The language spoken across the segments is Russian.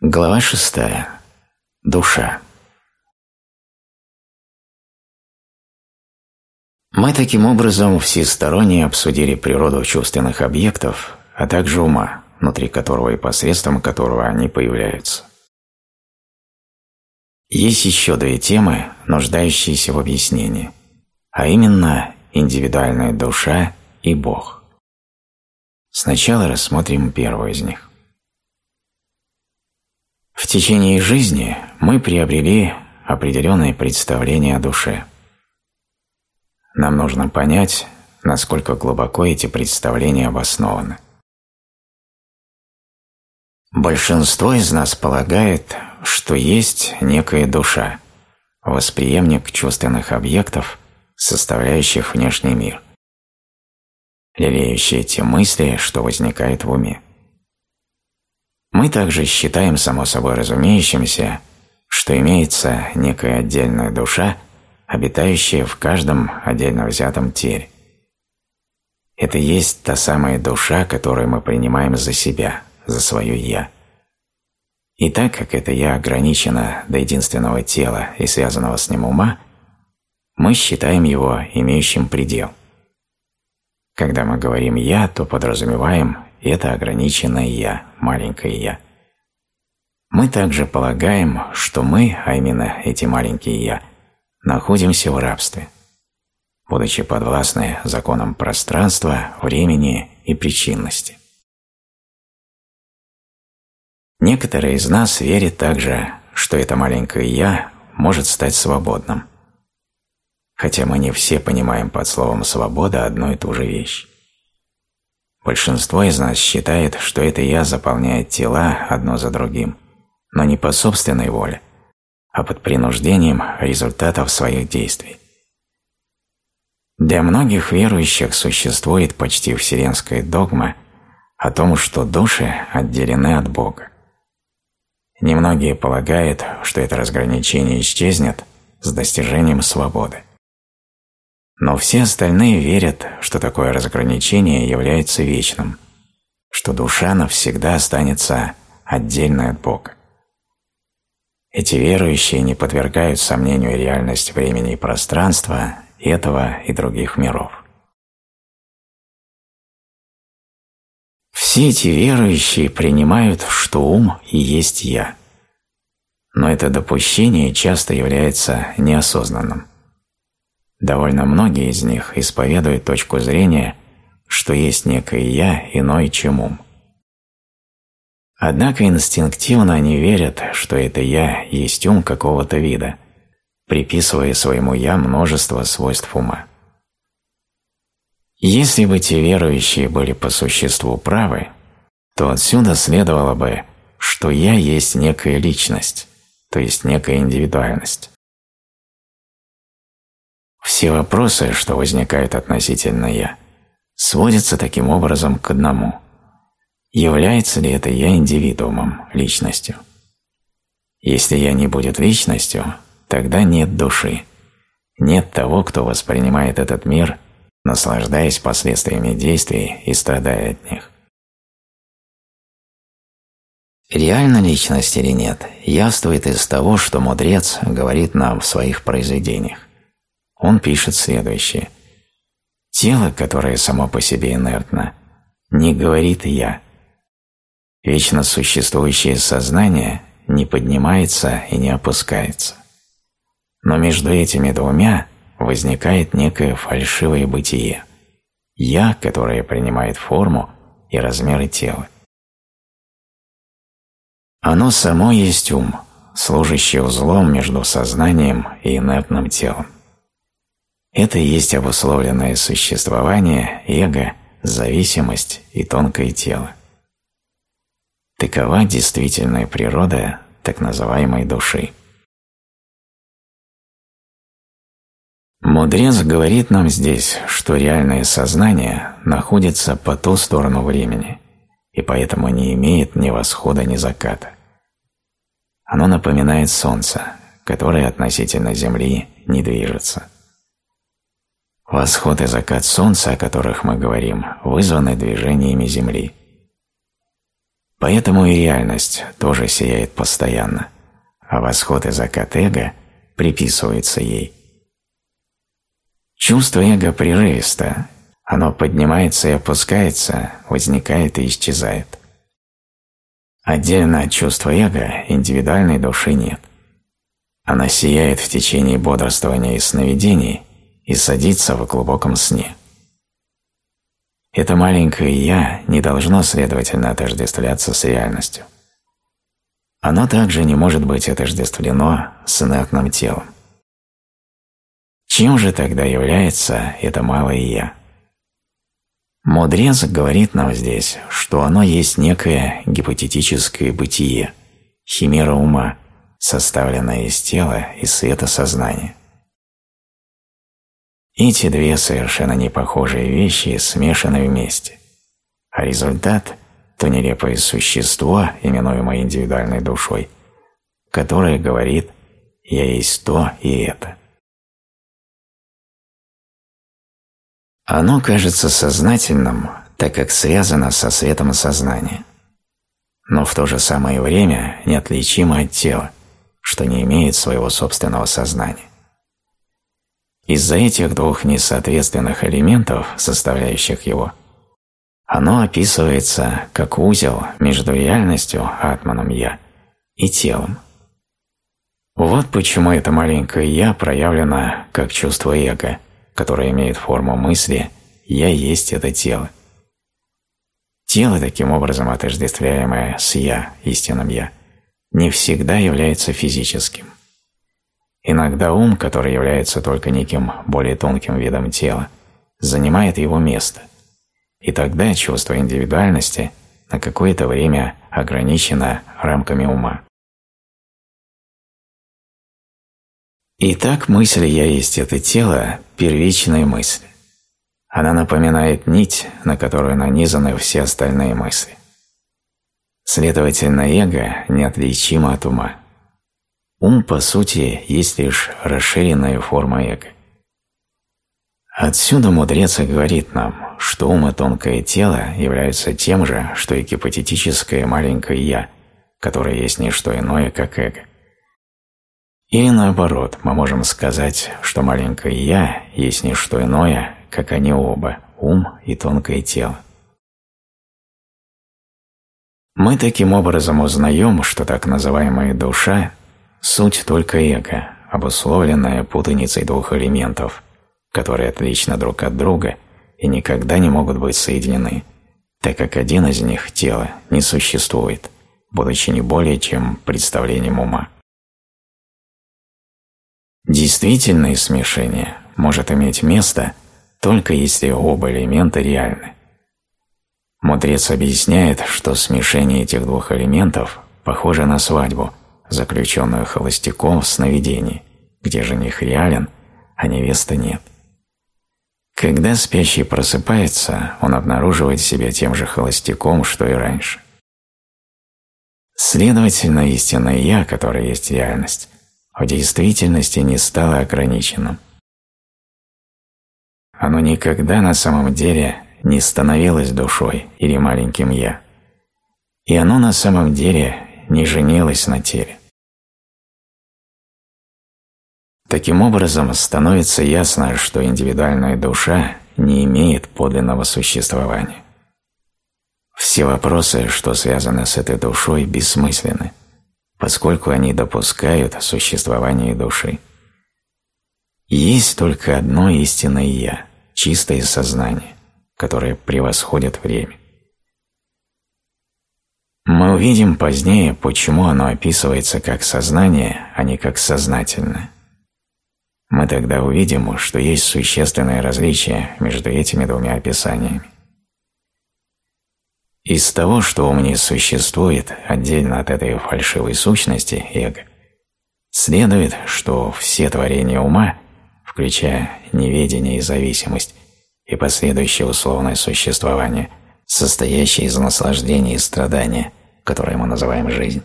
Глава шестая. Душа. Мы таким образом всесторонне обсудили природу чувственных объектов, а также ума, внутри которого и посредством которого они появляются. Есть еще две темы, нуждающиеся в объяснении, а именно индивидуальная душа и Бог. Сначала рассмотрим первую из них. В течение жизни мы приобрели определенные представления о душе. Нам нужно понять, насколько глубоко эти представления обоснованы. Большинство из нас полагает, что есть некая душа, восприемник чувственных объектов, составляющих внешний мир, лелеющие те мысли, что возникают в уме. Мы также считаем само собой разумеющимся, что имеется некая отдельная душа, обитающая в каждом отдельно взятом теле. Это есть та самая душа, которую мы принимаем за себя, за свое «я». И так как это «я» ограничено до единственного тела и связанного с ним ума, мы считаем его имеющим предел. Когда мы говорим «я», то подразумеваем это ограниченное «я», маленькое «я». Мы также полагаем, что мы, а именно эти маленькие «я», находимся в рабстве, будучи подвластны законам пространства, времени и причинности. Некоторые из нас верят также, что это маленькое «я» может стать свободным, хотя мы не все понимаем под словом «свобода» одну и ту же вещь. Большинство из нас считает, что это «я» заполняет тела одно за другим, но не по собственной воле, а под принуждением результатов своих действий. Для многих верующих существует почти вселенская догма о том, что души отделены от Бога. Немногие полагают, что это разграничение исчезнет с достижением свободы. Но все остальные верят, что такое разграничение является вечным, что душа навсегда останется отдельной от Бога. Эти верующие не подвергают сомнению реальность времени и пространства этого и других миров. Все эти верующие принимают, что ум и есть «я». Но это допущение часто является неосознанным. Довольно многие из них исповедуют точку зрения, что есть некое «я» иной, чем ум. Однако инстинктивно они верят, что это «я» есть ум какого-то вида, приписывая своему «я» множество свойств ума. Если бы те верующие были по существу правы, то отсюда следовало бы, что «я» есть некая личность, то есть некая индивидуальность. Все вопросы, что возникают относительно «я», сводятся таким образом к одному. Является ли это «я» индивидуумом, личностью? Если «я» не будет личностью, тогда нет души, нет того, кто воспринимает этот мир, наслаждаясь последствиями действий и страдая от них. Реально личность или нет, явствует из того, что мудрец говорит нам в своих произведениях он пишет следующее. Тело, которое само по себе инертно, не говорит «я». Вечно существующее сознание не поднимается и не опускается. Но между этими двумя возникает некое фальшивое бытие – «я», которое принимает форму и размеры тела. Оно само есть ум, служащий узлом между сознанием и инертным телом. Это и есть обусловленное существование, эго, зависимость и тонкое тело. Такова действительная природа так называемой души. Мудрец говорит нам здесь, что реальное сознание находится по ту сторону времени и поэтому не имеет ни восхода, ни заката. Оно напоминает Солнце, которое относительно Земли не движется. Восход и закат Солнца, о которых мы говорим, вызваны движениями Земли. Поэтому и реальность тоже сияет постоянно, а восход и закат эго приписывается ей. Чувство эго прерывисто, оно поднимается и опускается, возникает и исчезает. Отдельно от чувства эго индивидуальной души нет. Она сияет в течение бодрствования и сновидений и садится в глубоком сне. Это маленькое «я» не должно, следовательно, отождествляться с реальностью. Оно также не может быть отождествлено с инертным телом. Чем же тогда является это малое «я»? Мудрец говорит нам здесь, что оно есть некое гипотетическое бытие, химера ума, составленная из тела и света сознания. Эти две совершенно непохожие вещи смешаны вместе, а результат – то нелепое существо, именуемое индивидуальной душой, которое говорит «я есть то и это». Оно кажется сознательным, так как связано со светом сознания, но в то же самое время неотличимо от тела, что не имеет своего собственного сознания. Из-за этих двух несоответственных элементов, составляющих его, оно описывается как узел между реальностью, атманом «я», и телом. Вот почему это маленькое «я» проявлено как чувство эго, которое имеет форму мысли «я есть это тело». Тело, таким образом отождествляемое с «я», истинным «я», не всегда является физическим. Иногда ум, который является только неким более тонким видом тела, занимает его место, и тогда чувство индивидуальности на какое-то время ограничено рамками ума. Итак, мысль «я есть это тело» – первичная мысль. Она напоминает нить, на которую нанизаны все остальные мысли. Следовательно, эго неотличимо от ума. Ум, по сути, есть лишь расширенная форма эго. Отсюда мудрец и говорит нам, что ум и тонкое тело являются тем же, что и гипотетическое маленькое «я», которое есть не что иное, как эго. Или наоборот, мы можем сказать, что маленькое «я» есть не что иное, как они оба – ум и тонкое тело. Мы таким образом узнаем, что так называемая душа Суть только эго, обусловленная путаницей двух элементов, которые отличны друг от друга и никогда не могут быть соединены, так как один из них, тело, не существует, будучи не более чем представлением ума. Действительное смешение может иметь место только если оба элемента реальны. Мудрец объясняет, что смешение этих двух элементов похоже на свадьбу, заключенную холостяком в сновидении, где жених реален, а невесты нет. Когда спящий просыпается, он обнаруживает себя тем же холостяком, что и раньше. Следовательно, истинное «я», которое есть реальность, в действительности не стало ограниченным. Оно никогда на самом деле не становилось душой или маленьким «я». И оно на самом деле не женилось на теле. Таким образом, становится ясно, что индивидуальная душа не имеет подлинного существования. Все вопросы, что связаны с этой душой, бессмысленны, поскольку они допускают существование души. Есть только одно истинное «Я», чистое сознание, которое превосходит время. Мы увидим позднее, почему оно описывается как сознание, а не как сознательное мы тогда увидим, что есть существенное различие между этими двумя описаниями. Из того, что ум не существует отдельно от этой фальшивой сущности, эго, следует, что все творения ума, включая неведение и зависимость и последующее условное существование, состоящее из наслаждения и страдания, которое мы называем жизнь,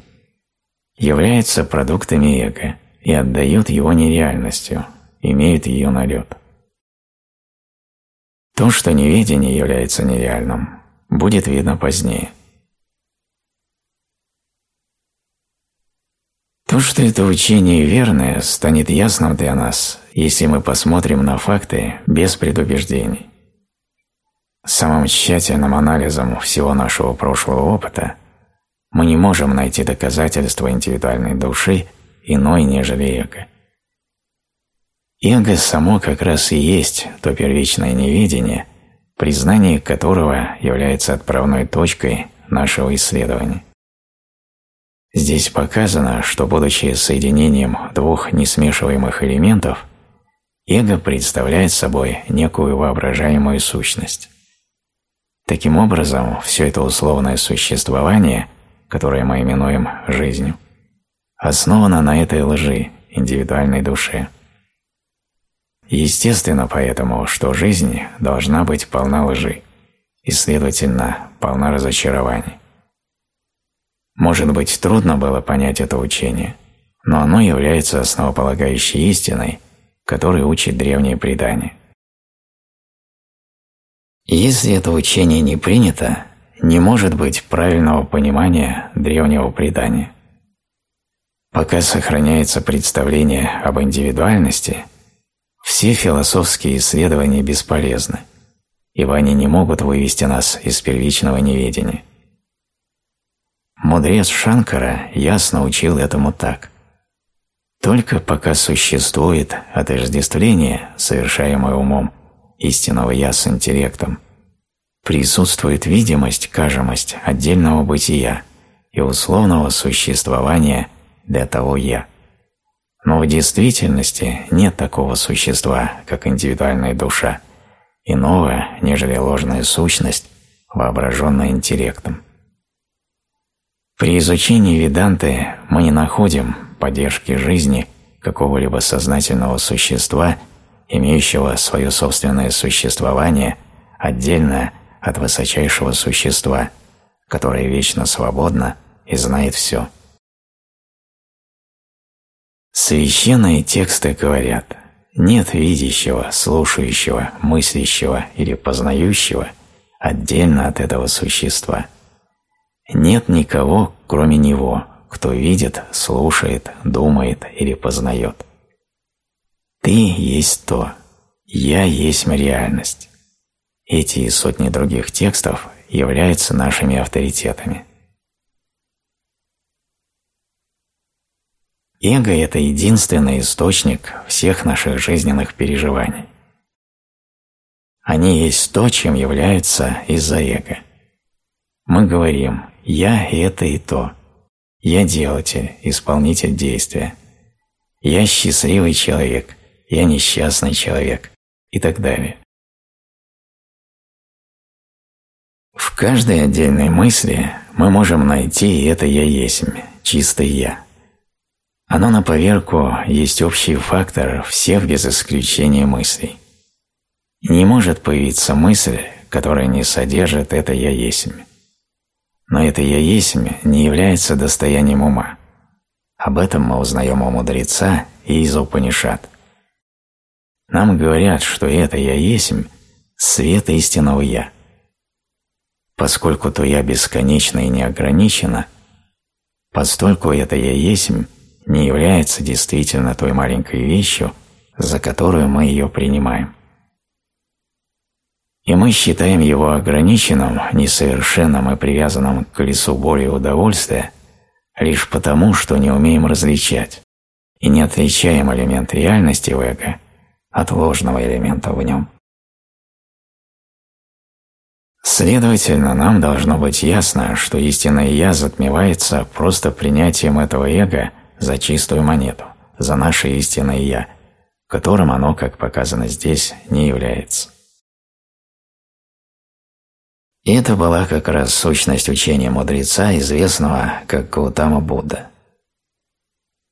являются продуктами эго и отдает его нереальностью, имеет ее налет. То, что неведение является нереальным, будет видно позднее. То, что это учение верное, станет ясным для нас, если мы посмотрим на факты без предубеждений. Самым тщательным анализом всего нашего прошлого опыта мы не можем найти доказательства индивидуальной души – иной, нежели эго. Эго само как раз и есть то первичное неведение, признание которого является отправной точкой нашего исследования. Здесь показано, что будучи соединением двух несмешиваемых элементов, эго представляет собой некую воображаемую сущность. Таким образом, все это условное существование, которое мы именуем жизнью, основано на этой лжи, индивидуальной душе – Естественно поэтому, что жизнь должна быть полна лжи и, следовательно, полна разочарований. Может быть, трудно было понять это учение, но оно является основополагающей истиной, которой учит древнее предание. Если это учение не принято, не может быть правильного понимания древнего предания. Пока сохраняется представление об индивидуальности – все философские исследования бесполезны, ибо они не могут вывести нас из первичного неведения. Мудрец Шанкара ясно учил этому так. Только пока существует отождествление, совершаемое умом, истинного «я» с интеллектом, присутствует видимость, кажемость отдельного бытия и условного существования для того «я». Но в действительности нет такого существа, как индивидуальная душа, иного, нежели ложная сущность, воображенная интеллектом. При изучении Веданты мы не находим поддержки жизни какого-либо сознательного существа, имеющего свое собственное существование отдельно от высочайшего существа, которое вечно свободно и знает все. Священные тексты говорят «нет видящего, слушающего, мыслящего или познающего отдельно от этого существа. Нет никого, кроме него, кто видит, слушает, думает или познает. Ты есть то, я есть реальность». Эти и сотни других текстов являются нашими авторитетами. Эго – это единственный источник всех наших жизненных переживаний. Они есть то, чем являются из-за эго. Мы говорим «я – это и то», «я делатель, исполнитель действия», «я счастливый человек», «я несчастный человек» и так далее. В каждой отдельной мысли мы можем найти это «я есть», чистый «я». Оно на поверку есть общий фактор всех без исключения мыслей. Не может появиться мысль, которая не содержит это «я есмь». Но это «я есмь» не является достоянием ума. Об этом мы узнаем у мудреца и из Упанишат. Нам говорят, что это «я есмь» – свет истинного «я». Поскольку то «я» бесконечно и неограничено, постольку это «я есмь» не является действительно той маленькой вещью, за которую мы ее принимаем. И мы считаем его ограниченным, несовершенным и привязанным к колесу боли и удовольствия лишь потому, что не умеем различать и не отличаем элемент реальности в эго от ложного элемента в нем. Следовательно, нам должно быть ясно, что истинное «я» затмевается просто принятием этого эго – за чистую монету, за наше истинное «я», которым оно, как показано здесь, не является. И это была как раз сущность учения мудреца, известного как Гаутама Будда.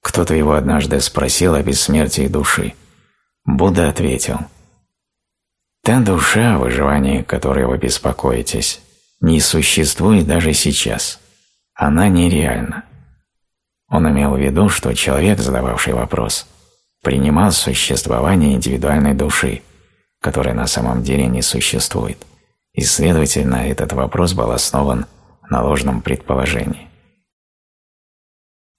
Кто-то его однажды спросил о бессмертии души. Будда ответил, «Та душа, в выживании которой вы беспокоитесь, не существует даже сейчас. Она нереальна. Он имел в виду, что человек, задававший вопрос, принимал существование индивидуальной души, которая на самом деле не существует, и, следовательно, этот вопрос был основан на ложном предположении.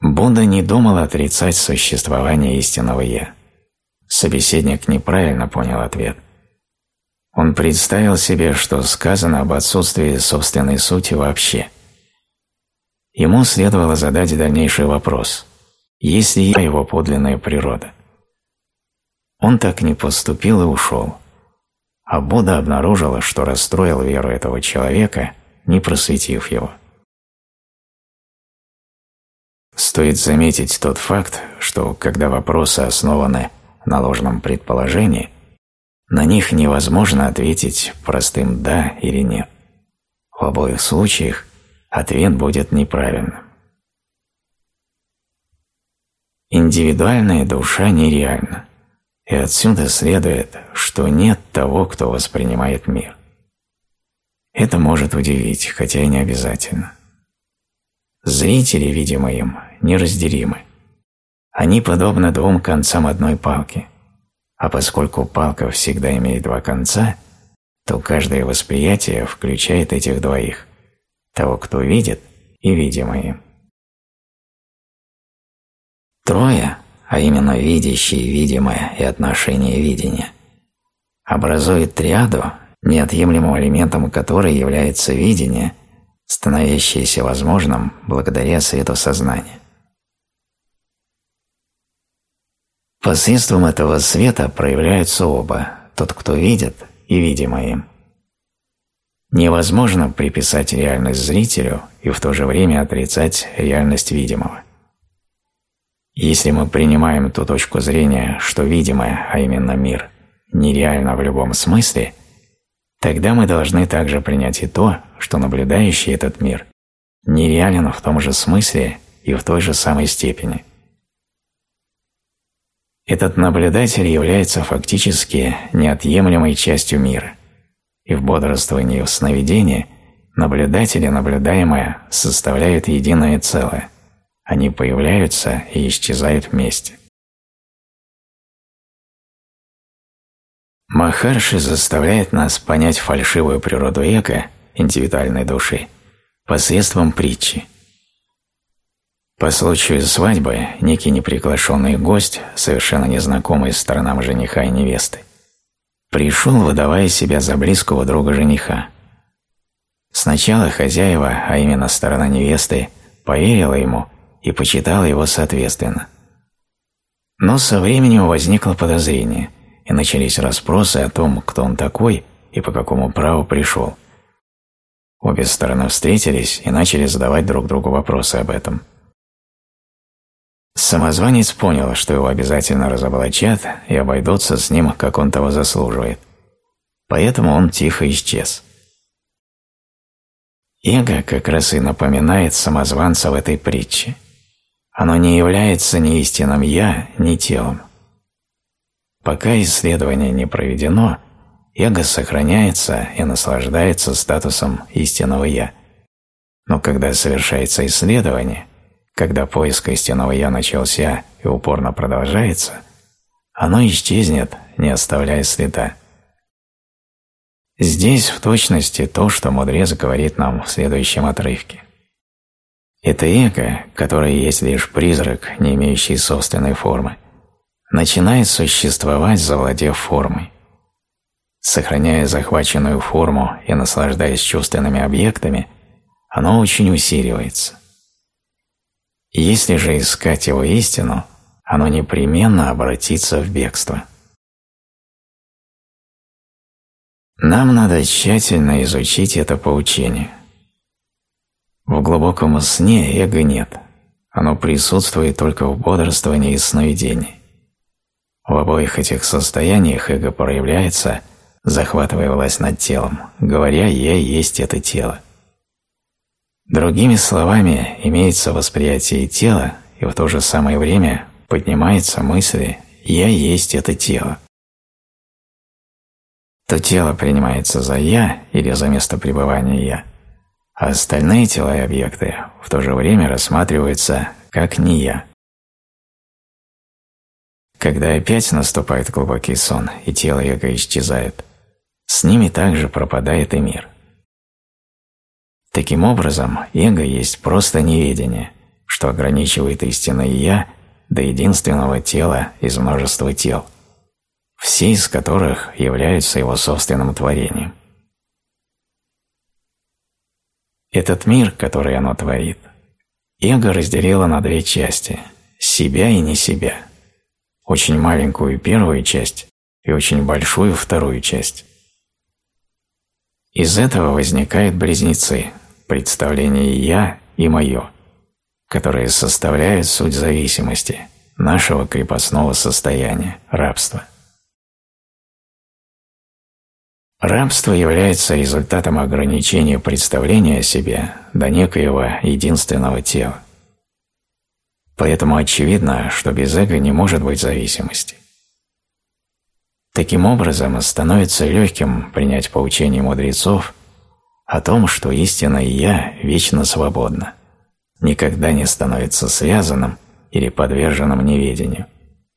Будда не думал отрицать существование истинного «я». Собеседник неправильно понял ответ. Он представил себе, что сказано об отсутствии собственной сути вообще. Ему следовало задать дальнейший вопрос – есть ли я его подлинная природа? Он так не поступил и ушел. А Будда обнаружила, что расстроил веру этого человека, не просветив его. Стоит заметить тот факт, что когда вопросы основаны на ложном предположении, на них невозможно ответить простым «да» или «нет». В обоих случаях ответ будет неправильным. Индивидуальная душа нереальна, и отсюда следует, что нет того, кто воспринимает мир. Это может удивить, хотя и не обязательно. Зрители, видимо им, неразделимы. Они подобны двум концам одной палки, а поскольку палка всегда имеет два конца, то каждое восприятие включает этих двоих – того, кто видит, и видимое им. Трое, а именно видящее, видимое и отношение видения, образует триаду, неотъемлемым элементом которой является видение, становящееся возможным благодаря свету сознания. Посредством этого света проявляются оба, тот, кто видит, и видимое им. Невозможно приписать реальность зрителю и в то же время отрицать реальность видимого. Если мы принимаем ту точку зрения, что видимое, а именно мир, нереально в любом смысле, тогда мы должны также принять и то, что наблюдающий этот мир нереален в том же смысле и в той же самой степени. Этот наблюдатель является фактически неотъемлемой частью мира, и в бодрствовании и в сновидении наблюдатель и наблюдаемое составляют единое целое – они появляются и исчезают вместе. Махарши заставляет нас понять фальшивую природу эго, индивидуальной души, посредством притчи. По случаю свадьбы некий неприглашенный гость, совершенно незнакомый сторонам жениха и невесты, пришел, выдавая себя за близкого друга жениха. Сначала хозяева, а именно сторона невесты, поверила ему и почитала его соответственно. Но со временем возникло подозрение, и начались расспросы о том, кто он такой и по какому праву пришел. Обе стороны встретились и начали задавать друг другу вопросы об этом. Самозванец понял, что его обязательно разоблачат и обойдутся с ним, как он того заслуживает. Поэтому он тихо исчез. Эго как раз и напоминает самозванца в этой притче. Оно не является ни истинным «я», ни телом. Пока исследование не проведено, эго сохраняется и наслаждается статусом истинного «я». Но когда совершается исследование, когда поиск истинного «я» начался и упорно продолжается, оно исчезнет, не оставляя следа. Здесь в точности то, что мудрец говорит нам в следующем отрывке. Это эго, которое есть лишь призрак, не имеющий собственной формы, начинает существовать, завладев формой. Сохраняя захваченную форму и наслаждаясь чувственными объектами, оно очень усиливается. Если же искать его истину, оно непременно обратится в бегство. Нам надо тщательно изучить это поучение – в глубоком сне эго нет. Оно присутствует только в бодрствовании и сновидении. В обоих этих состояниях эго проявляется, захватывая власть над телом, говоря «я есть это тело». Другими словами, имеется восприятие тела, и в то же самое время поднимается мысль «я есть это тело». То тело принимается за «я» или за место пребывания «я», а остальные тела и объекты в то же время рассматриваются как не я. Когда опять наступает глубокий сон и тело эго исчезает, с ними также пропадает и мир. Таким образом, эго есть просто неведение, что ограничивает истинное «я» до единственного тела из множества тел, все из которых являются его собственным творением. Этот мир, который оно творит, эго разделило на две части – себя и не себя, очень маленькую первую часть и очень большую вторую часть. Из этого возникают близнецы, представление «я» и «моё», которые составляют суть зависимости, нашего крепостного состояния, рабства. Рабство является результатом ограничения представления о себе до некоего единственного тела. Поэтому очевидно, что без эго не может быть зависимости. Таким образом, становится легким принять поучение мудрецов о том, что истинное «я» вечно свободно, никогда не становится связанным или подверженным неведению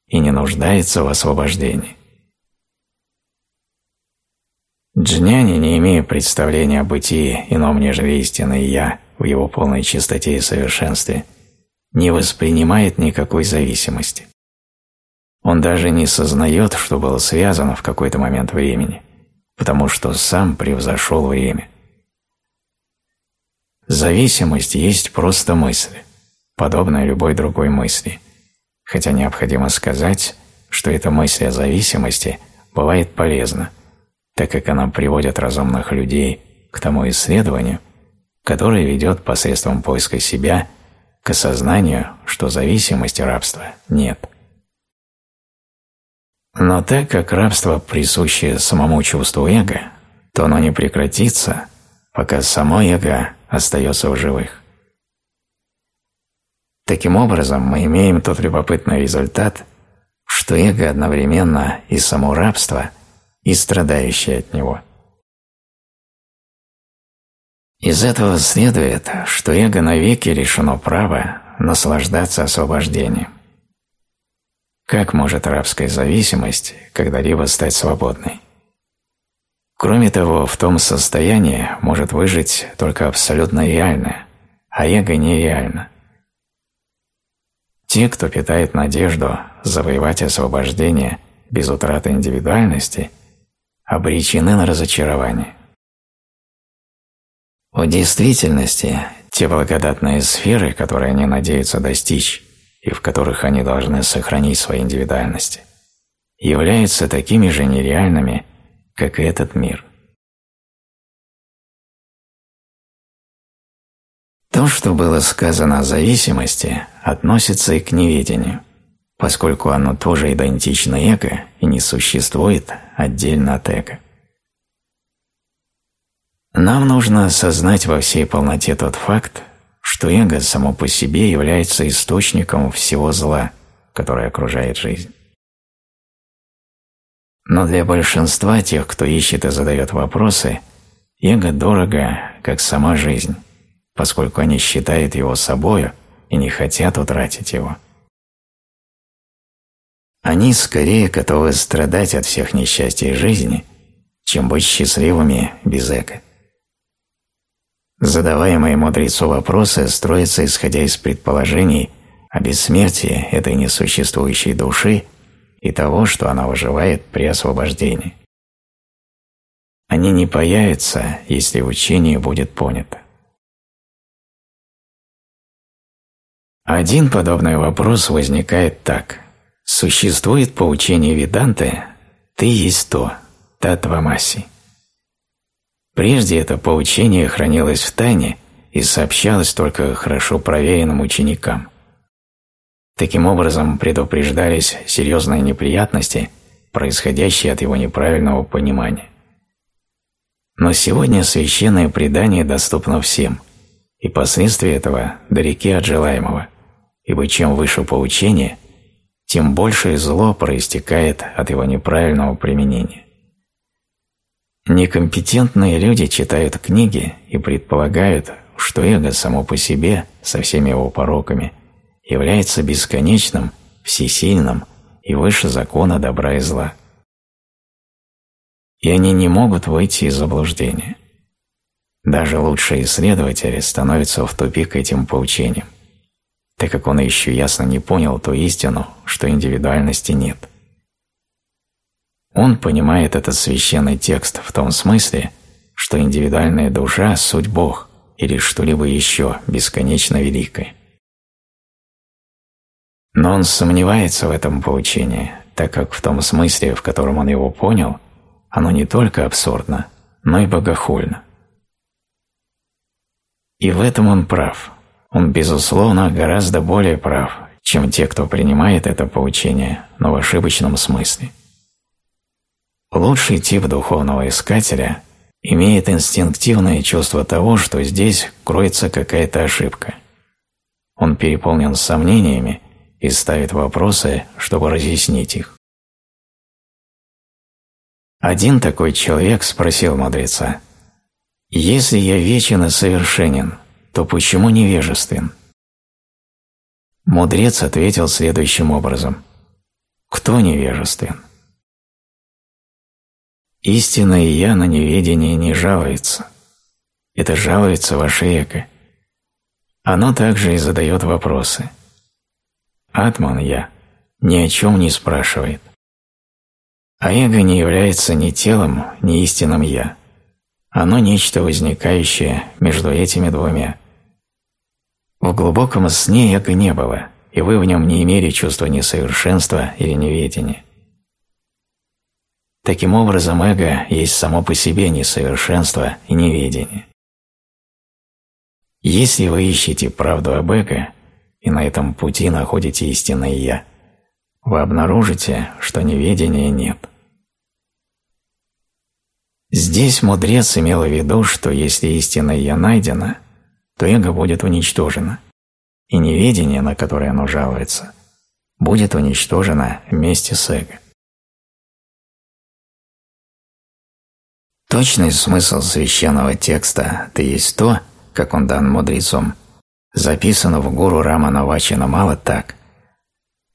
и не нуждается в освобождении. Джняни, не имея представления о бытии ином, нежели истинное «я» в его полной чистоте и совершенстве, не воспринимает никакой зависимости. Он даже не сознает, что было связано в какой-то момент времени, потому что сам превзошел время. Зависимость есть просто мысль, подобная любой другой мысли, хотя необходимо сказать, что эта мысль о зависимости бывает полезна, так как она приводит разумных людей к тому исследованию, которое ведет посредством поиска себя к осознанию, что зависимости рабства нет – но так как рабство присуще самому чувству эго, то оно не прекратится, пока само эго остается в живых. Таким образом, мы имеем тот любопытный результат, что эго одновременно и само рабство, и страдающее от него. Из этого следует, что эго навеки лишено права наслаждаться освобождением. Как может рабская зависимость когда-либо стать свободной? Кроме того, в том состоянии может выжить только абсолютно реальное, а эго нереально. Те, кто питает надежду завоевать освобождение без утраты индивидуальности, обречены на разочарование. В действительности, те благодатные сферы, которые они надеются достичь, и в которых они должны сохранить свои индивидуальности, являются такими же нереальными, как и этот мир. То, что было сказано о зависимости, относится и к неведению, поскольку оно тоже идентично эго и не существует отдельно от эго. Нам нужно осознать во всей полноте тот факт, что эго само по себе является источником всего зла, которое окружает жизнь. Но для большинства тех, кто ищет и задает вопросы, эго дорого, как сама жизнь, поскольку они считают его собою и не хотят утратить его. Они скорее готовы страдать от всех несчастий жизни, чем быть счастливыми без эго. Задаваемые мудрецу вопросы строятся исходя из предположений о бессмертии этой несуществующей души и того, что она выживает при освобождении. Они не появятся, если учение будет понято. Один подобный вопрос возникает так. Существует по учению Веданты «ты есть то», «татвамаси». Прежде это поучение хранилось в тайне и сообщалось только хорошо проверенным ученикам. Таким образом предупреждались серьезные неприятности, происходящие от его неправильного понимания. Но сегодня священное предание доступно всем, и последствия этого далеки от желаемого, ибо чем выше поучение, тем большее зло проистекает от его неправильного применения. Некомпетентные люди читают книги и предполагают, что эго само по себе, со всеми его пороками, является бесконечным, всесильным и выше закона добра и зла. И они не могут выйти из заблуждения. Даже лучшие исследователи становятся в тупик этим поучением. так как он еще ясно не понял ту истину, что индивидуальности нет. Он понимает этот священный текст в том смысле, что индивидуальная душа – суть Бог или что-либо еще бесконечно великое. Но он сомневается в этом поучении, так как в том смысле, в котором он его понял, оно не только абсурдно, но и богохульно. И в этом он прав. Он, безусловно, гораздо более прав, чем те, кто принимает это поучение, но в ошибочном смысле. Лучший тип духовного искателя имеет инстинктивное чувство того, что здесь кроется какая-то ошибка. Он переполнен сомнениями и ставит вопросы, чтобы разъяснить их. Один такой человек спросил мудреца, «Если я вечен и совершенен, то почему невежествен?» Мудрец ответил следующим образом, «Кто невежествен?» Истинное «я» на неведение не жалуется. Это жалуется ваше эго. Оно также и задает вопросы. Атман «я» ни о чем не спрашивает. А эго не является ни телом, ни истинным «я». Оно нечто возникающее между этими двумя. В глубоком сне эго не было, и вы в нем не имели чувства несовершенства или неведения. Таким образом, эго есть само по себе несовершенство и неведение. Если вы ищете правду об эго и на этом пути находите истинное «я», вы обнаружите, что неведения нет. Здесь мудрец имел в виду, что если истинное «я» найдено, то эго будет уничтожено, и неведение, на которое оно жалуется, будет уничтожено вместе с эго. Точный смысл священного текста «ты есть то», как он дан мудрецом, записано в гуру Рамана Вачина мало так.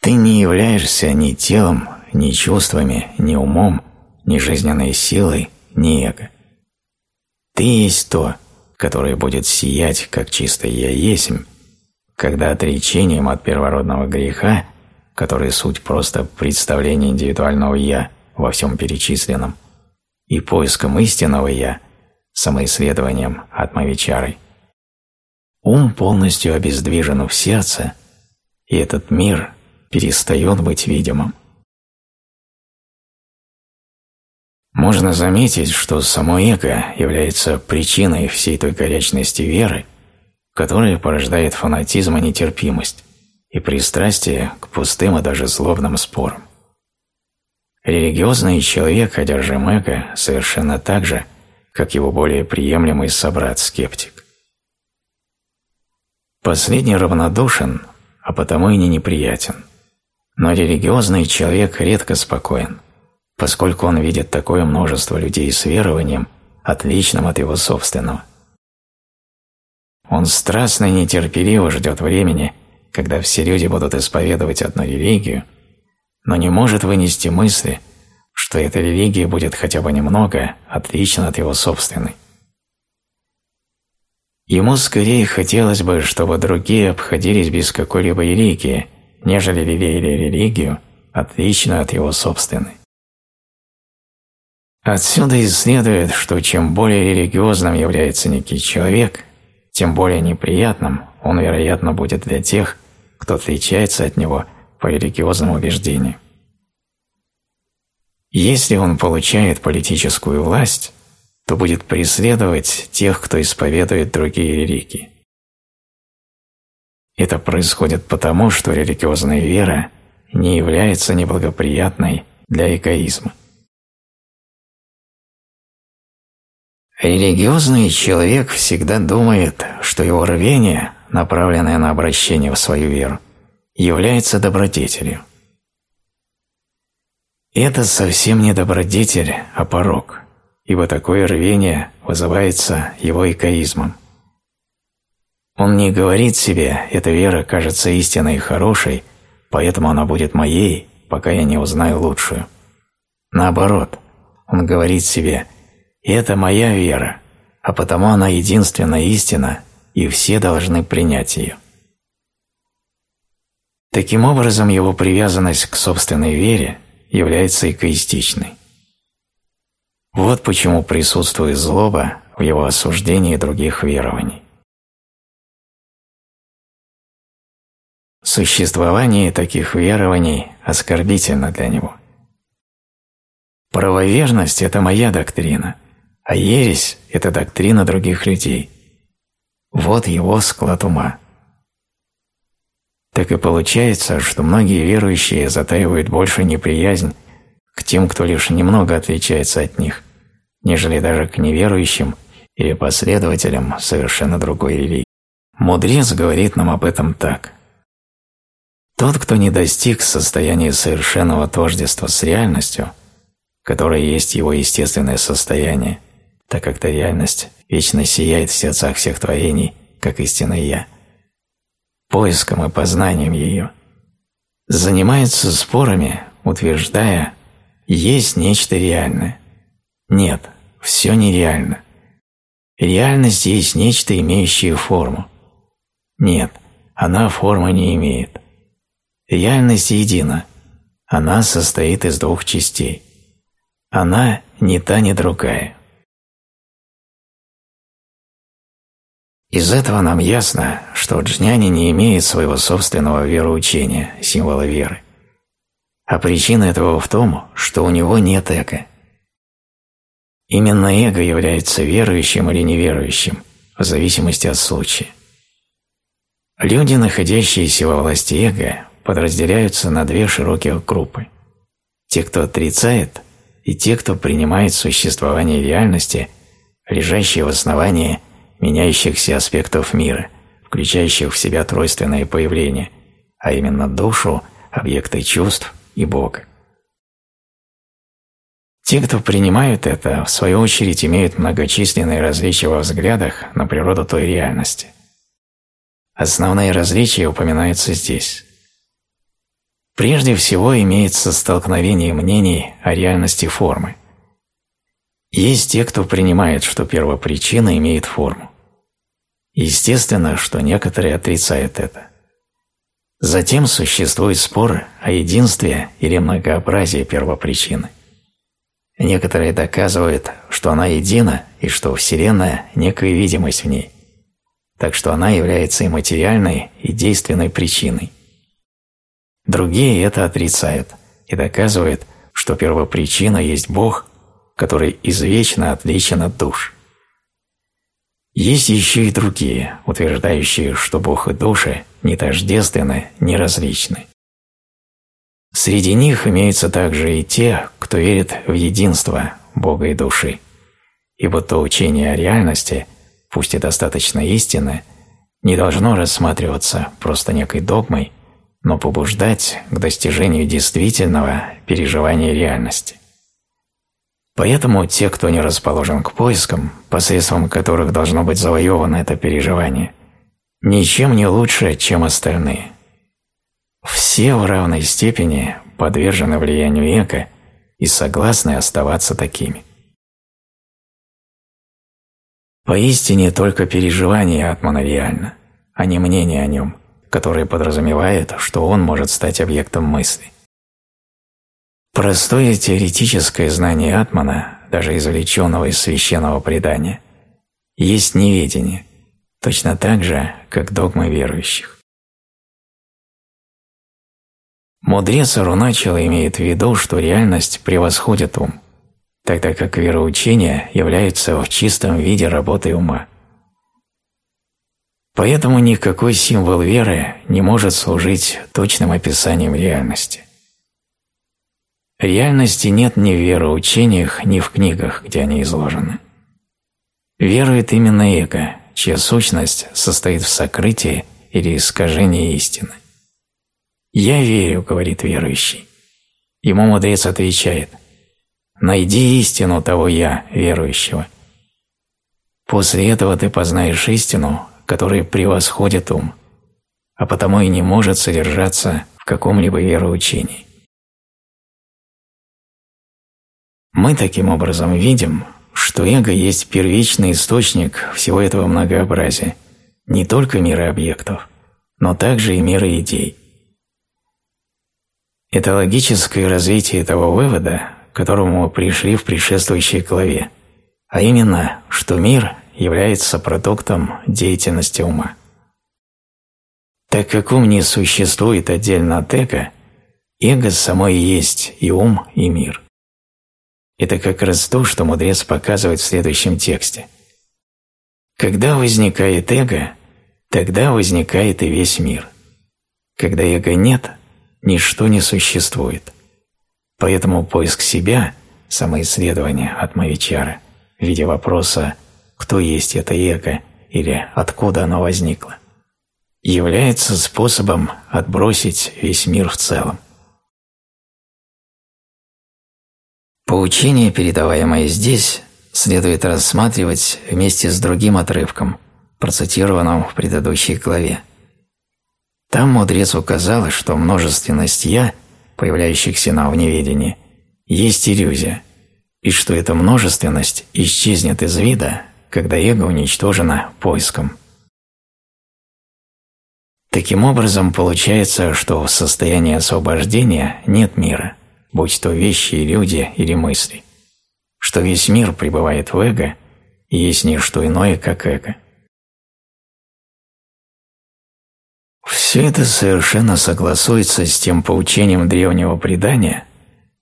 Ты не являешься ни телом, ни чувствами, ни умом, ни жизненной силой, ни эго. Ты есть то, которое будет сиять, как чистое «я есмь», когда отречением от первородного греха, который суть просто представление индивидуального «я» во всем перечисленном, и поиском истинного «я», самоисследованием Атмавичарой. Ум полностью обездвижен в сердце, и этот мир перестает быть видимым. Можно заметить, что само эго является причиной всей той горячности веры, которая порождает фанатизм и нетерпимость и пристрастие к пустым и даже злобным спорам. Религиозный человек одержим эго совершенно так же, как его более приемлемый собрат-скептик. Последний равнодушен, а потому и не неприятен. Но религиозный человек редко спокоен, поскольку он видит такое множество людей с верованием, отличным от его собственного. Он страстно и нетерпеливо ждет времени, когда все люди будут исповедовать одну религию – но не может вынести мысли, что эта религия будет хотя бы немного отлична от его собственной. Ему скорее хотелось бы, чтобы другие обходились без какой-либо религии, нежели лелеяли религию, отличную от его собственной. Отсюда и следует, что чем более религиозным является некий человек, тем более неприятным он, вероятно, будет для тех, кто отличается от него – по религиозным убеждениям. Если он получает политическую власть, то будет преследовать тех, кто исповедует другие религии. Это происходит потому, что религиозная вера не является неблагоприятной для эгоизма. Религиозный человек всегда думает, что его рвение, направленное на обращение в свою веру, является добродетелью. Это совсем не добродетель, а порог, ибо такое рвение вызывается его эгоизмом. Он не говорит себе «эта вера кажется истинной и хорошей, поэтому она будет моей, пока я не узнаю лучшую». Наоборот, он говорит себе «это моя вера, а потому она единственная истина, и все должны принять ее». Таким образом, его привязанность к собственной вере является эгоистичной. Вот почему присутствует злоба в его осуждении других верований. Существование таких верований оскорбительно для него. Правоверность – это моя доктрина, а ересь – это доктрина других людей. Вот его склад ума. Так и получается, что многие верующие затаивают больше неприязнь к тем, кто лишь немного отличается от них, нежели даже к неверующим или последователям совершенно другой религии. Мудрец говорит нам об этом так. Тот, кто не достиг состояния совершенного тождества с реальностью, которое есть его естественное состояние, так как та реальность вечно сияет в сердцах всех творений, как истинное «Я», поиском и познанием ее, занимается спорами, утверждая «есть нечто реальное». Нет, все нереально. Реальность есть нечто, имеющее форму. Нет, она формы не имеет. Реальность едина. Она состоит из двух частей. Она не та, ни другая. Из этого нам ясно, что джняни не имеет своего собственного вероучения, символа веры. А причина этого в том, что у него нет эго. Именно эго является верующим или неверующим, в зависимости от случая. Люди, находящиеся во власти эго, подразделяются на две широких группы. Те, кто отрицает, и те, кто принимает существование реальности, лежащей в основании меняющихся аспектов мира, включающих в себя тройственное появление, а именно душу, объекты чувств и Бога. Те, кто принимают это, в свою очередь имеют многочисленные различия во взглядах на природу той реальности. Основные различия упоминаются здесь. Прежде всего имеется столкновение мнений о реальности формы. Есть те, кто принимает, что первопричина имеет форму. Естественно, что некоторые отрицают это. Затем существует спор о единстве или многообразии первопричины. Некоторые доказывают, что она едина и что Вселенная – некая видимость в ней, так что она является и материальной, и действенной причиной. Другие это отрицают и доказывают, что первопричина есть Бог, который извечно отличен от душ. Есть еще и другие, утверждающие, что Бог и души не тождественны, не различны. Среди них имеются также и те, кто верит в единство Бога и души, ибо то учение о реальности, пусть и достаточно истинное, не должно рассматриваться просто некой догмой, но побуждать к достижению действительного переживания реальности. Поэтому те, кто не расположен к поискам, посредством которых должно быть завоевано это переживание, ничем не лучше, чем остальные. Все в равной степени подвержены влиянию эго и согласны оставаться такими. Поистине только переживание атмана реально, а не мнение о нем, которое подразумевает, что он может стать объектом мысли. Простое теоретическое знание атмана, даже извлеченного из священного предания, есть неведение, точно так же, как догмы верующих. Мудрец Аруначала имеет в виду, что реальность превосходит ум, тогда как вероучение является в чистом виде работой ума. Поэтому никакой символ веры не может служить точным описанием реальности. Реальности нет ни в вероучениях, ни в книгах, где они изложены. Верует именно эго, чья сущность состоит в сокрытии или искажении истины. «Я верю», — говорит верующий. Ему мудрец отвечает, «Найди истину того «я», верующего». После этого ты познаешь истину, которая превосходит ум, а потому и не может содержаться в каком-либо вероучении. Мы таким образом видим, что эго есть первичный источник всего этого многообразия, не только мира объектов, но также и мира идей. Это логическое развитие того вывода, к которому мы пришли в предшествующей главе, а именно, что мир является продуктом деятельности ума. Так как ум не существует отдельно от эго, эго само и есть и ум, и мир. Это как раз то, что мудрец показывает в следующем тексте. Когда возникает эго, тогда возникает и весь мир. Когда эго нет, ничто не существует. Поэтому поиск себя, самоисследование от Мавичара в виде вопроса «кто есть это эго» или «откуда оно возникло», является способом отбросить весь мир в целом. Поучение, передаваемое здесь, следует рассматривать вместе с другим отрывком, процитированным в предыдущей главе. Там мудрец указал, что множественность «я», появляющихся нам в неведении, есть иллюзия, и что эта множественность исчезнет из вида, когда эго уничтожено поиском. Таким образом, получается, что в состоянии освобождения нет мира – будь то вещи и люди или мысли, что весь мир пребывает в эго и есть не что иное, как эго. Все это совершенно согласуется с тем поучением древнего предания,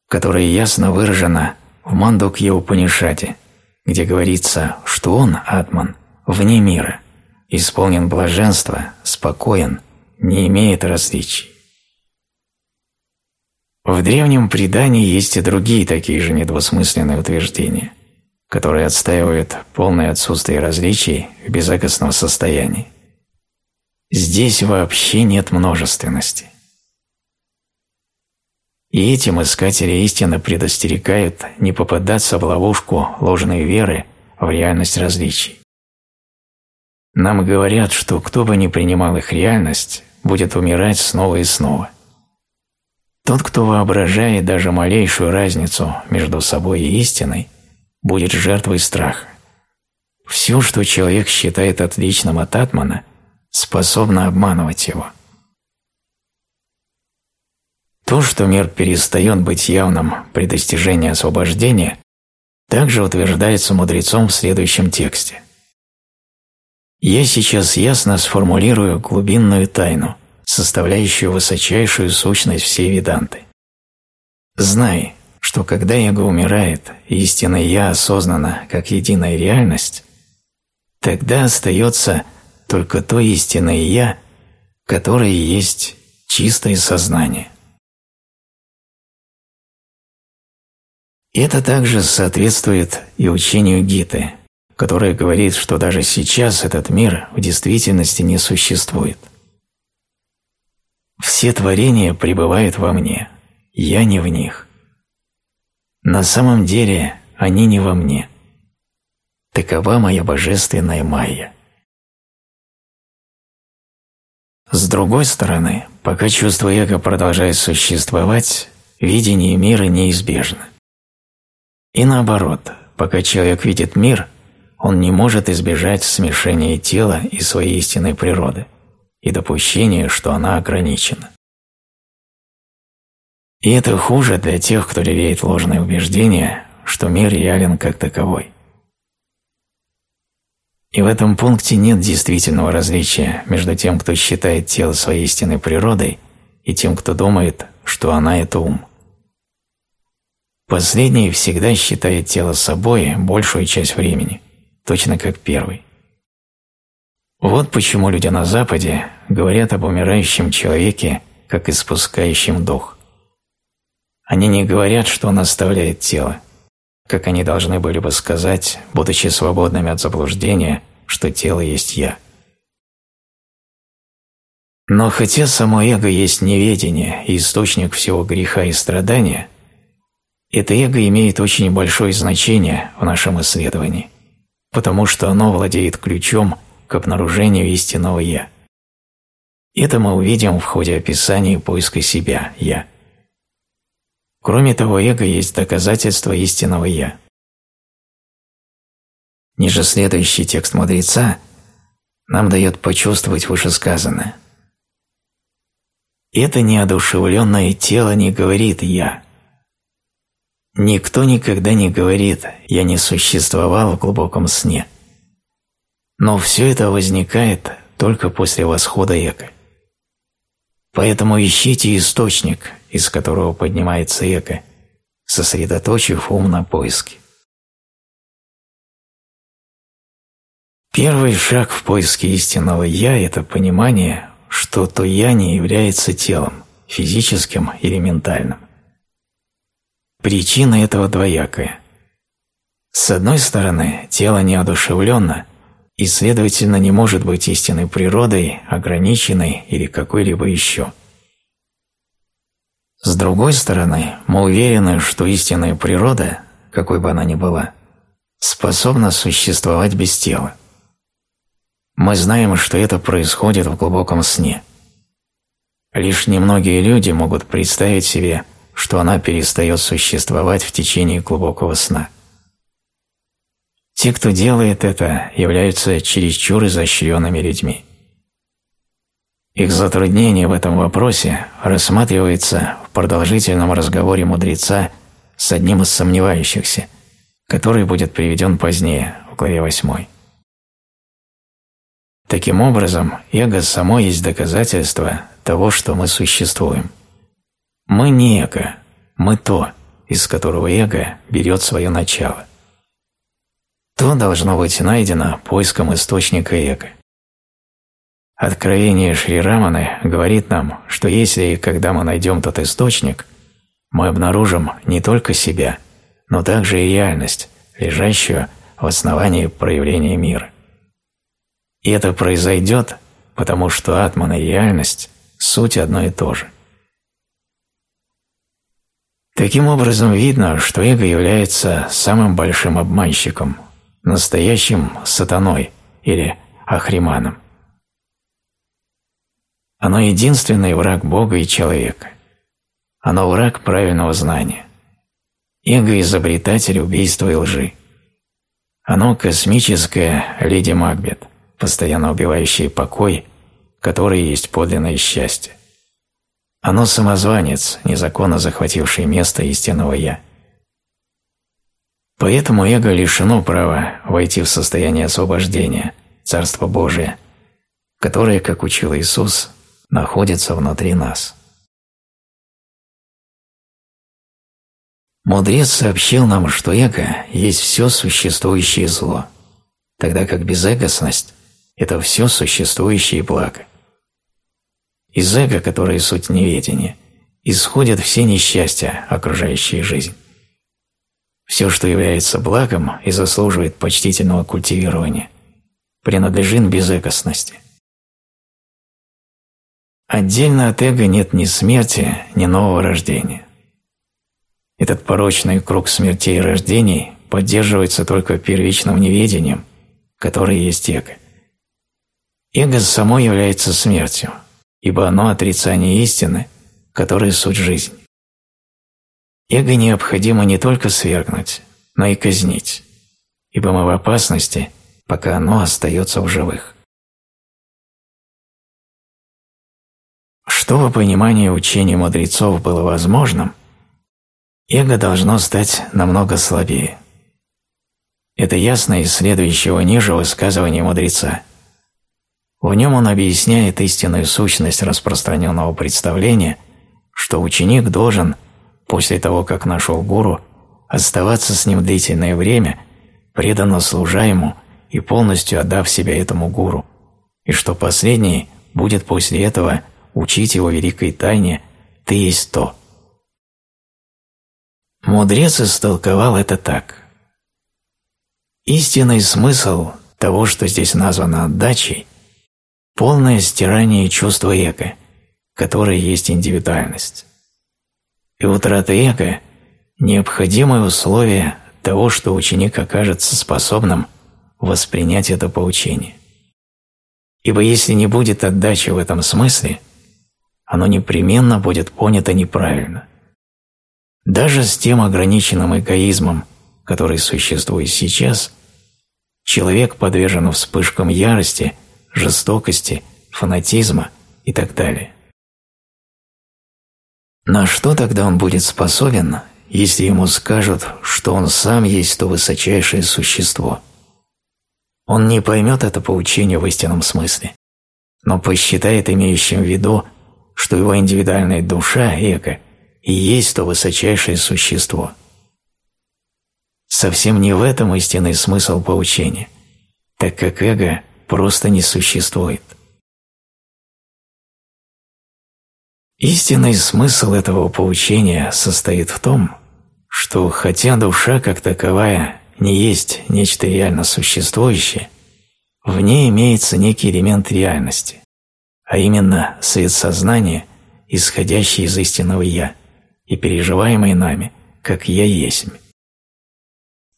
которое ясно выражено в Мандукье Упанишаде, где говорится, что он, Атман, вне мира, исполнен блаженства, спокоен, не имеет различий. В древнем предании есть и другие такие же недвусмысленные утверждения, которые отстаивают полное отсутствие различий в безыкостном состоянии. Здесь вообще нет множественности. И этим искатели истины предостерегают не попадаться в ловушку ложной веры в реальность различий. Нам говорят, что кто бы ни принимал их реальность, будет умирать снова и снова – тот, кто воображает даже малейшую разницу между собой и истиной, будет жертвой страха. Все, что человек считает отличным от атмана, способно обманывать его. То, что мир перестает быть явным при достижении освобождения, также утверждается мудрецом в следующем тексте. «Я сейчас ясно сформулирую глубинную тайну – составляющую высочайшую сущность всей веданты. Знай, что когда эго умирает, истинное «я» осознанно как единая реальность, тогда остается только то истинное «я», которое есть чистое сознание. Это также соответствует и учению Гиты, которое говорит, что даже сейчас этот мир в действительности не существует – все творения пребывают во мне, я не в них. На самом деле они не во мне. Такова моя божественная майя. С другой стороны, пока чувство эго продолжает существовать, видение мира неизбежно. И наоборот, пока человек видит мир, он не может избежать смешения тела и своей истинной природы – и допущение, что она ограничена. И это хуже для тех, кто лелеет ложное убеждение, что мир реален как таковой. И в этом пункте нет действительного различия между тем, кто считает тело своей истинной природой, и тем, кто думает, что она – это ум. Последний всегда считает тело собой большую часть времени, точно как первый. Вот почему люди на Западе говорят об умирающем человеке как испускающем дух. Они не говорят, что он оставляет тело, как они должны были бы сказать, будучи свободными от заблуждения, что тело есть «я». Но хотя само эго есть неведение и источник всего греха и страдания, это эго имеет очень большое значение в нашем исследовании, потому что оно владеет ключом – к обнаружению истинного «я». Это мы увидим в ходе описания поиска себя «я». Кроме того, эго есть доказательство истинного «я». Ниже следующий текст мудреца нам дает почувствовать вышесказанное. Это неодушевленное тело не говорит «я». Никто никогда не говорит «я не существовал в глубоком сне». Но все это возникает только после восхода эго. Поэтому ищите источник, из которого поднимается эго, сосредоточив ум на поиске. Первый шаг в поиске истинного «я» – это понимание, что то «я» не является телом, физическим или ментальным. Причина этого двоякая. С одной стороны, тело неодушевленно и, следовательно, не может быть истинной природой, ограниченной или какой-либо еще. С другой стороны, мы уверены, что истинная природа, какой бы она ни была, способна существовать без тела. Мы знаем, что это происходит в глубоком сне. Лишь немногие люди могут представить себе, что она перестает существовать в течение глубокого сна. Те, кто делает это, являются чересчур изощренными людьми. Их затруднение в этом вопросе рассматривается в продолжительном разговоре мудреца с одним из сомневающихся, который будет приведен позднее, в главе 8. Таким образом, эго само есть доказательство того, что мы существуем. Мы не эго, мы то, из которого эго берет свое начало. То должно быть найдено поиском источника эго. Откровение Шри Раманы говорит нам, что если и когда мы найдем тот источник, мы обнаружим не только себя, но также и реальность, лежащую в основании проявления мира. И это произойдет, потому что атман и реальность – суть одно и то же. Таким образом, видно, что эго является самым большим обманщиком, настоящим сатаной или ахриманом. Оно единственный враг Бога и человека. Оно враг правильного знания. Эго – изобретатель убийства и лжи. Оно – космическая леди Макбет, постоянно убивающая покой, который есть подлинное счастье. Оно – самозванец, незаконно захвативший место истинного «Я». Поэтому эго лишено права войти в состояние освобождения, Царство Божие, которое, как учил Иисус, находится внутри нас. Мудрец сообщил нам, что эго есть все существующее зло, тогда как безэгостность – это все существующее благо. Из эго, которое суть неведения, исходят все несчастья, окружающие жизнь. Все, что является благом и заслуживает почтительного культивирования, принадлежит безэгостности – Отдельно от эго нет ни смерти, ни нового рождения. Этот порочный круг смертей и рождений поддерживается только первичным неведением, которое есть эго. Эго само является смертью, ибо оно отрицание истины, которая суть жизнь. Эго необходимо не только свергнуть, но и казнить, ибо мы в опасности, пока оно остается в живых. Чтобы понимание учения мудрецов было возможным, эго должно стать намного слабее. Это ясно из следующего ниже высказывания мудреца. В нем он объясняет истинную сущность распространенного представления, что ученик должен, после того, как нашел гуру, оставаться с ним длительное время, преданно служа ему и полностью отдав себя этому гуру, и что последний будет после этого – учить его великой тайне «ты есть то». Мудрец истолковал это так. Истинный смысл того, что здесь названо отдачей, полное стирание чувства эго, которое есть индивидуальность. И утрата эго – необходимое условие того, что ученик окажется способным воспринять это поучение. Ибо если не будет отдачи в этом смысле – оно непременно будет понято неправильно. Даже с тем ограниченным эгоизмом, который существует сейчас, человек подвержен вспышкам ярости, жестокости, фанатизма и так далее. На что тогда он будет способен, если ему скажут, что он сам есть то высочайшее существо? Он не поймет это по учению в истинном смысле, но посчитает имеющим в виду, что его индивидуальная душа, эго, и есть то высочайшее существо. Совсем не в этом истинный смысл поучения, так как эго просто не существует. Истинный смысл этого поучения состоит в том, что хотя душа как таковая не есть нечто реально существующее, в ней имеется некий элемент реальности, а именно свет сознания, исходящий из истинного «я» и переживаемый нами, как «я есть».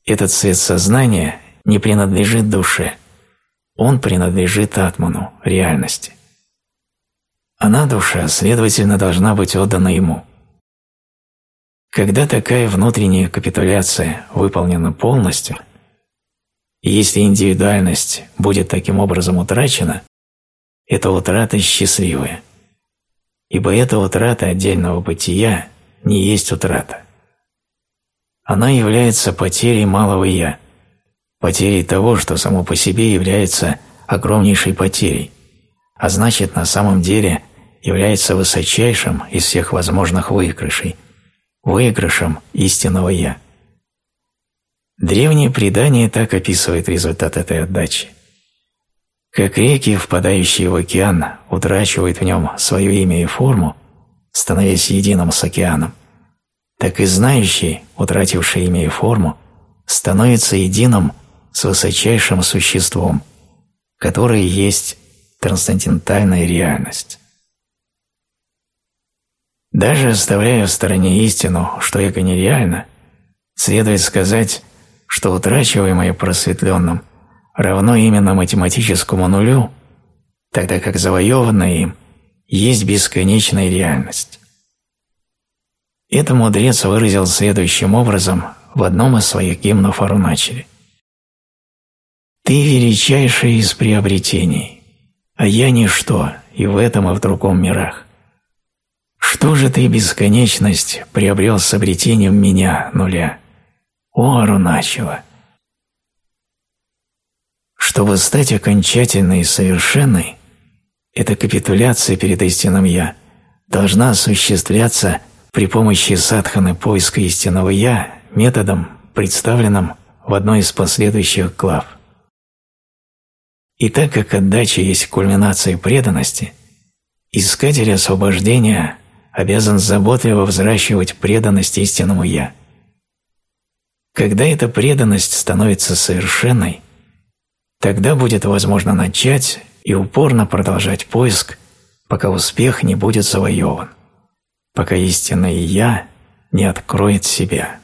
Этот свет сознания не принадлежит душе, он принадлежит атману, реальности. Она, душа, следовательно, должна быть отдана ему. Когда такая внутренняя капитуляция выполнена полностью, и если индивидуальность будет таким образом утрачена, эта утрата счастливая, ибо эта утрата отдельного бытия не есть утрата. Она является потерей малого «я», потерей того, что само по себе является огромнейшей потерей, а значит на самом деле является высочайшим из всех возможных выигрышей, выигрышем истинного «я». Древнее предание так описывает результат этой отдачи. Как реки, впадающие в океан, утрачивают в нем свое имя и форму, становясь единым с океаном, так и знающий, утративший имя и форму, становится единым с высочайшим существом, которое есть трансцендентальная реальность. Даже оставляя в стороне истину, что эго нереально, следует сказать, что утрачиваемое просветленным равно именно математическому нулю, тогда как завоеванное им есть бесконечная реальность. Это мудрец выразил следующим образом в одном из своих гимнов Аруначери. «Ты величайший из приобретений, а я ничто и в этом, и в другом мирах. Что же ты, бесконечность, приобрел с обретением меня, нуля? О, Аруначева! Чтобы стать окончательной и совершенной, эта капитуляция перед истинным «Я» должна осуществляться при помощи садханы поиска истинного «Я» методом, представленным в одной из последующих глав. И так как отдача есть кульминация преданности, искатель освобождения обязан заботливо взращивать преданность истинному «Я». Когда эта преданность становится совершенной, тогда будет возможно начать и упорно продолжать поиск, пока успех не будет завоеван, пока истинное «Я» не откроет себя.